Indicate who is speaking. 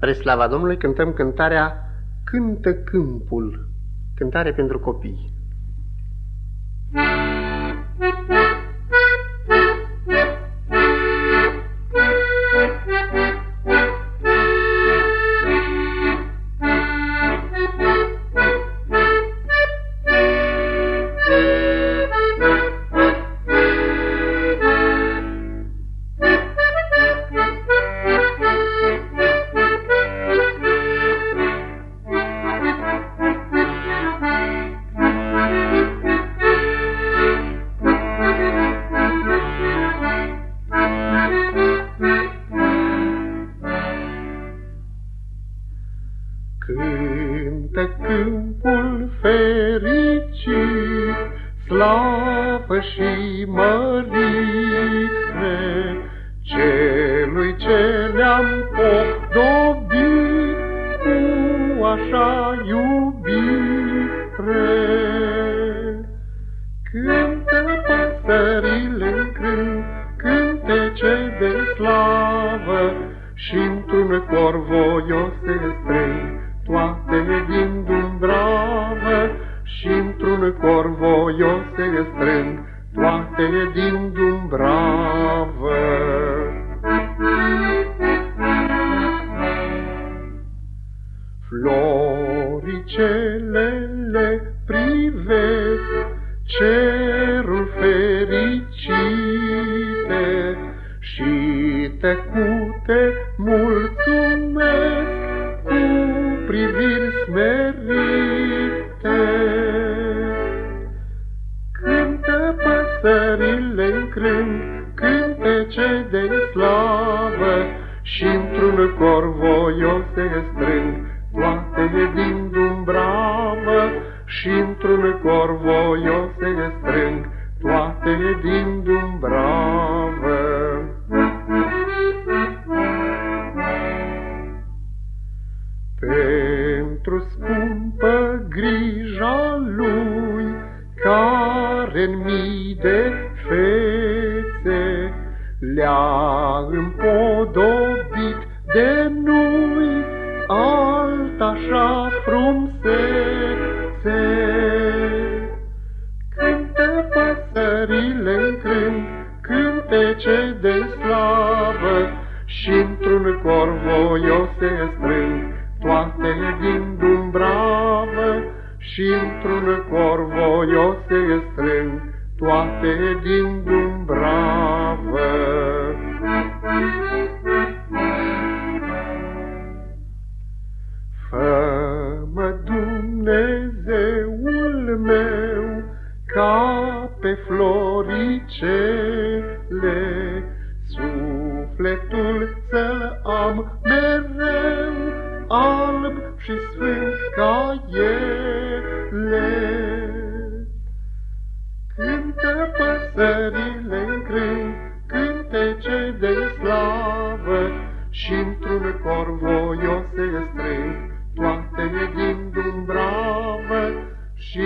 Speaker 1: Spre slava Domnului cântăm cântarea Cântă câmpul, cântare pentru copii.
Speaker 2: Cântă câmpul fericit, slavă și mărire, celui ce le-am podobit cu așa iubire. Cântă păsările în cânt, cântece de slavă, și într-un cor voios se strâng toate din Dumbravă și într-un cor voios se strâng toate din Dumbravă. Floricele le privesc cerul fericite și tăcute mulțumesc priviri smerite. Cântă păsările în cânt, cântece de slavă, și într-un cor voios se strâng toate din Dumbravă, și într-un cor voios se strâng toate din Dumbravă. Pentru scumpă grija lui, care în mii de fețe le-a împodobit de noi alt așa frumsețe. Cântă păsările în cânt, cântece de slavă, și într-un cor voios se strâng, cor voios se strâng toate din Dumbravă. Fă-mă Dumnezeul meu ca pe floricele, sufletul să-l am mereu alb și sfânt ca ele. Slavă, și într-un cor voios se strâng toate din Dumbravă, și